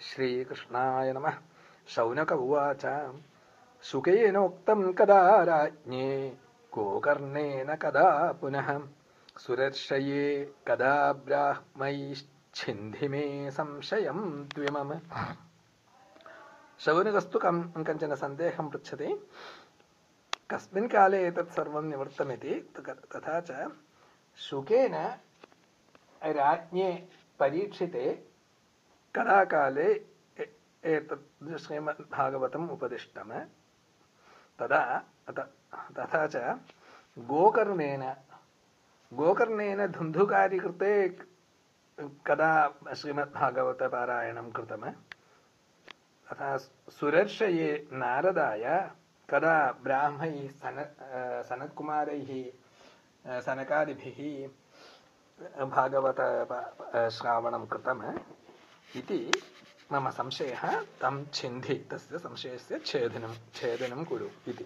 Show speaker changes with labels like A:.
A: श्रीकृष्णाय नमः। शौनक उवाच। शुकेनोक्तं कदा राज्ञे, गोकर्णेन कदा पुनः। सुरर्षये कदा ब्राह्मैश्छिन्धि मे संशयं शौनकस्तु कं कञ्चन सन्देहं पृच्छति। कस्मिन् काले एतत् सर्वं निवृत्तमिति तथा च शुकेन राज्ञे परीक्षिते कदा काले श्रीमद्भागवतम् उपदिष्टम्। तदा तथा च गोकर्णेन गोकर्णेन धुन्धुकारि कृते कदा श्रीमद्भागवतपारायणं कृतम्। तथा सुरर्षये नारदाय, कदा ब्राह्मैः सन सनत्कुमारैः सनकादिभिः भागवत श्रावणं कृतम्। इति मम संशयः तं छिन्धि तस्य संशयस्य छेदनं छेदनं कुरु इति